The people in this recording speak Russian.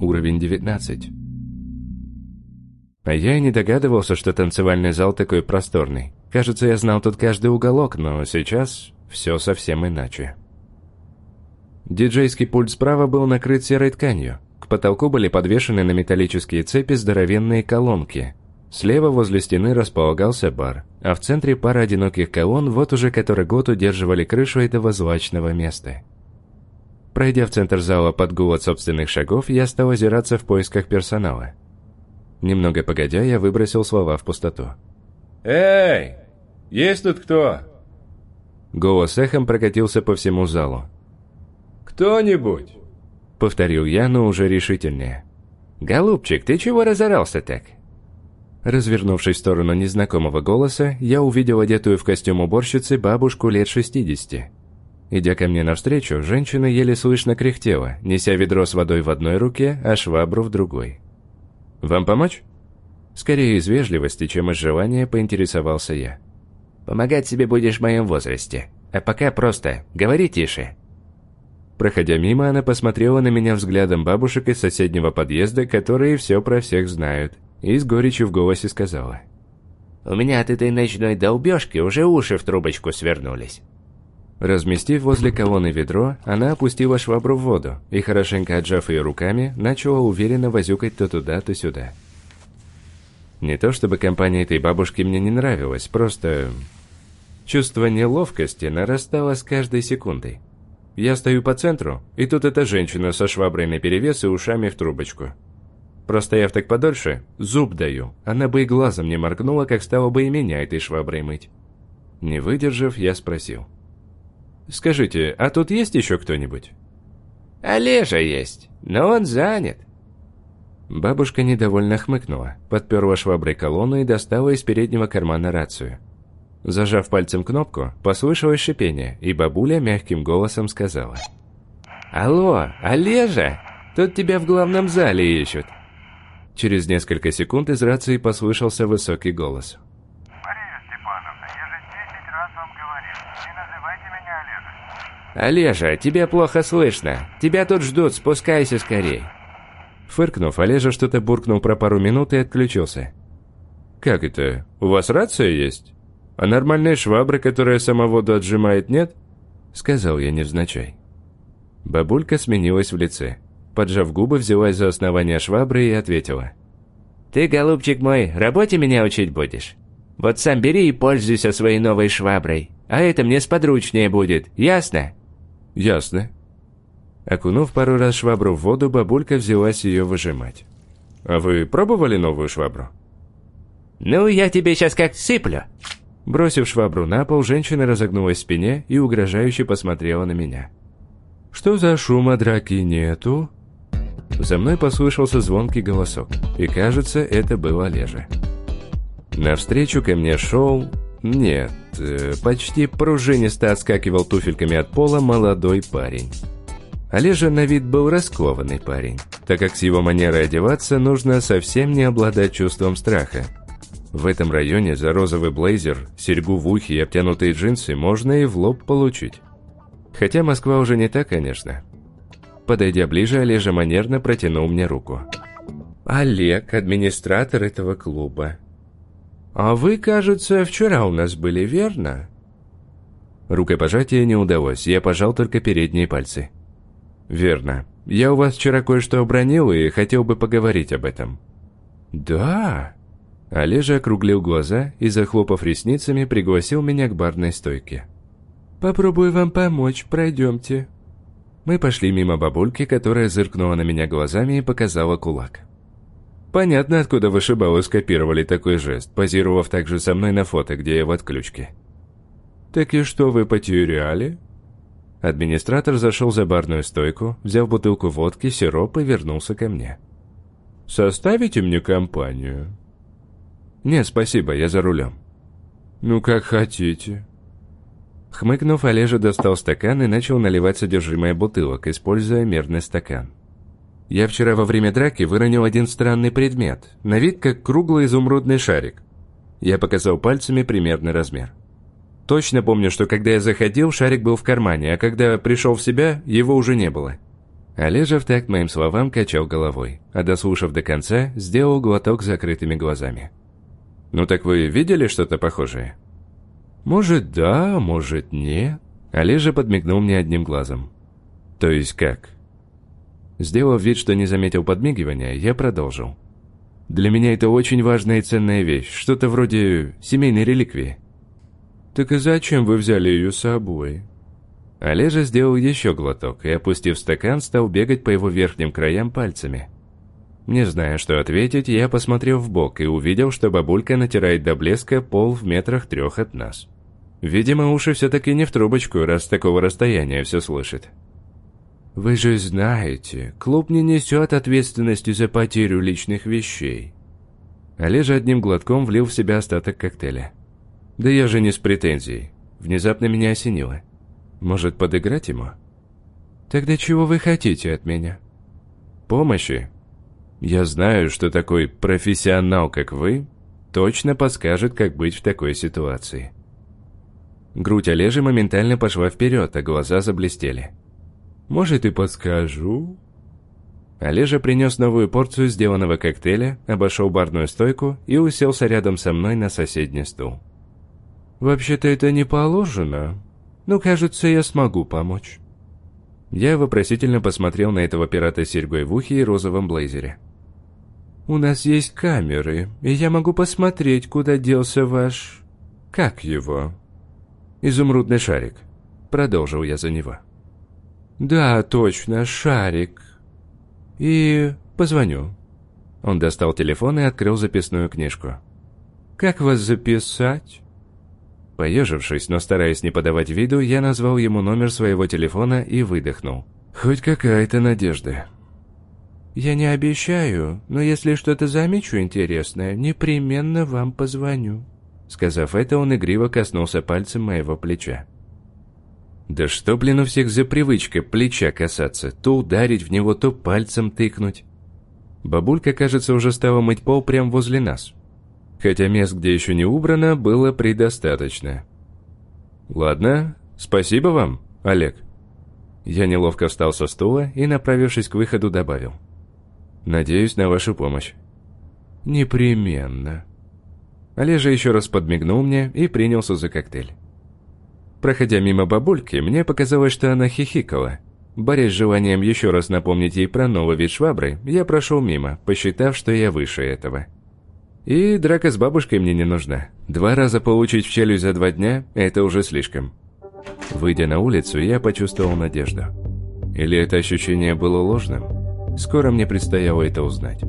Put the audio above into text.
Уровень 19. А я и не догадывался, что танцевальный зал такой просторный. Кажется, я знал тут каждый уголок, но сейчас все совсем иначе. Диджейский пульт справа был накрыт серой тканью. К потолку были подвешены на металлические цепи здоровенные колонки. Слева возле стены располагался бар, а в центре пара одиноких колонн вот уже который год удерживали крышу этого злачного места. Пройдя в центр зала под гул от собственных шагов, я стал озираться в поисках персонала. Немного погодя, я выбросил слова в пустоту. «Эй! Есть тут кто?» Голос эхом прокатился по всему залу. «Кто-нибудь?» Повторил я, но уже решительнее. «Голубчик, ты чего разорался так?» Развернувшись в сторону незнакомого голоса, я увидел одетую в костюм уборщицы бабушку лет 60. Идя ко мне навстречу, женщина еле слышно кряхтела, неся ведро с водой в одной руке, а швабру в другой. «Вам помочь?» Скорее из вежливости, чем из желания, поинтересовался я. «Помогать себе будешь в моем возрасте. А пока просто говори тише». Проходя мимо, она посмотрела на меня взглядом бабушек из соседнего подъезда, которые все про всех знают, и с горечью в голосе сказала. «У меня от этой ночной долбежки уже уши в трубочку свернулись». Разместив возле колонны ведро, она опустила швабру в воду и, хорошенько отжав ее руками, начала уверенно возюкать то туда, то сюда. Не то чтобы компания этой бабушки мне не нравилась, просто... Чувство неловкости нарастало с каждой секундой. Я стою по центру, и тут эта женщина со шваброй наперевес и ушами в трубочку. Простояв так подольше, зуб даю, она бы и глазом не моргнула, как стала бы и меня этой шваброй мыть. Не выдержав, я спросил. «Скажите, а тут есть еще кто-нибудь?» «Олежа есть, но он занят». Бабушка недовольно хмыкнула, подперла шваброй колонну и достала из переднего кармана рацию. Зажав пальцем кнопку, послышалось шипение, и бабуля мягким голосом сказала. «Алло, Олежа, тут тебя в главном зале ищут». Через несколько секунд из рации послышался высокий голос. «Олежа, тебя плохо слышно. Тебя тут ждут, спускайся скорей». Фыркнув, Олежа что-то буркнул про пару минут и отключился. «Как это? У вас рация есть? А нормальной швабры, которая сама воду отжимает, нет?» Сказал я невзначай. Бабулька сменилась в лице. Поджав губы, взялась за основание швабры и ответила. «Ты, голубчик мой, работе меня учить будешь? Вот сам бери и пользуйся своей новой шваброй. А это мне сподручнее будет, ясно?» «Ясно». Окунув пару раз швабру в воду, бабулька взялась ее выжимать. «А вы пробовали новую швабру?» «Ну, я тебе сейчас как сыплю!» Бросив швабру на пол, женщина разогнулась в спине и угрожающе посмотрела на меня. «Что за шума драки нету?» За мной послышался звонкий голосок, и кажется, это был Олежа. Навстречу ко мне шел... Нет, э, почти пружинисто отскакивал туфельками от пола молодой парень. Олежа на вид был раскованный парень, так как с его манерой одеваться нужно совсем не обладать чувством страха. В этом районе за розовый блейзер, серьгу в ухе и обтянутые джинсы можно и в лоб получить. Хотя Москва уже не та, конечно. Подойдя ближе, Олежа манерно протянул мне руку. «Олег, администратор этого клуба. А вы, кажется, вчера у нас были, верно?» Рукопожатие не удалось, я пожал только передние пальцы. «Верно. Я у вас вчера кое-что обронил и хотел бы поговорить об этом». «Да?» Олежа округлил глаза и, захлопав ресницами, пригласил меня к барной стойке. «Попробую вам помочь, пройдемте». Мы пошли мимо бабульки, которая зыркнула на меня глазами и показала кулак. Понятно, откуда вышибалы скопировали такой жест, позировав также со мной на фото, где я в отключке. «Так и что вы потеряли?» Администратор зашел за барную стойку, взял бутылку водки, сироп и вернулся ко мне. «Составите мне компанию?» «Нет, спасибо, я за рулем». «Ну, как хотите». Хмыкнув, Олежа достал стакан и начал наливать содержимое бутылок, используя мерный стакан. Я вчера во время драки выронил один странный предмет, на вид как круглый изумрудный шарик. Я показал пальцами примерный размер. Точно помню, что когда я заходил, шарик был в кармане, а когда пришел в себя, его уже не было. Олежа в такт моим словам качал головой, а дослушав до конца, сделал глоток закрытыми глазами. «Ну так вы видели что-то похожее?» «Может, да, может, нет». Олежа подмигнул мне одним глазом. «То есть как?» Сделав вид, что не заметил подмигивания, я продолжил. «Для меня это очень важная и ценная вещь, что-то вроде семейной реликвии». «Так и зачем вы взяли ее с собой?» Олежа сделал еще глоток и, опустив стакан, стал бегать по его верхним краям пальцами. Не зная, что ответить, я посмотрел в бок и увидел, что бабулька натирает до блеска пол в метрах трех от нас. Видимо, уши все-таки не в трубочку, раз с такого расстояния все слышит. «Вы же знаете, клуб не несет ответственности за потерю личных вещей». Олежа одним глотком влил в себя остаток коктейля. «Да я же не с претензией. Внезапно меня осенило. Может, подыграть ему? Тогда чего вы хотите от меня? Помощи. Я знаю, что такой профессионал, как вы, точно подскажет, как быть в такой ситуации. Грудь Олежи моментально пошла вперед, а глаза заблестели. «Может, и подскажу?» Олежа принес новую порцию сделанного коктейля, обошел барную стойку и уселся рядом со мной на соседний стул. «Вообще-то это не положено, но, кажется, я смогу помочь». Я вопросительно посмотрел на этого пирата с серьгой в ухе и розовом блейзере. «У нас есть камеры, и я могу посмотреть, куда делся ваш... Как его?» «Изумрудный шарик», — продолжил я за него. «Да, точно, шарик. И позвоню». Он достал телефон и открыл записную книжку. «Как вас записать?» Поежившись, но стараясь не подавать виду, я назвал ему номер своего телефона и выдохнул. Хоть какая-то надежда. «Я не обещаю, но если что-то замечу интересное, непременно вам позвоню». Сказав это, он игриво коснулся пальцем моего плеча. «Да что, блин, у всех за привычка плеча касаться, то ударить в него, то пальцем тыкнуть». Бабулька, кажется, уже стала мыть пол прямо возле нас хотя мест, где еще не убрано, было предостаточно. «Ладно, спасибо вам, Олег». Я неловко встал со стула и, направившись к выходу, добавил. «Надеюсь на вашу помощь». «Непременно». Олежа еще раз подмигнул мне и принялся за коктейль. Проходя мимо бабульки, мне показалось, что она хихикала. Борясь с желанием еще раз напомнить ей про новый вид швабры, я прошел мимо, посчитав, что я выше этого. И драка с бабушкой мне не нужна. Два раза получить в челюсть за два дня – это уже слишком. Выйдя на улицу, я почувствовал надежду. Или это ощущение было ложным? Скоро мне предстояло это узнать.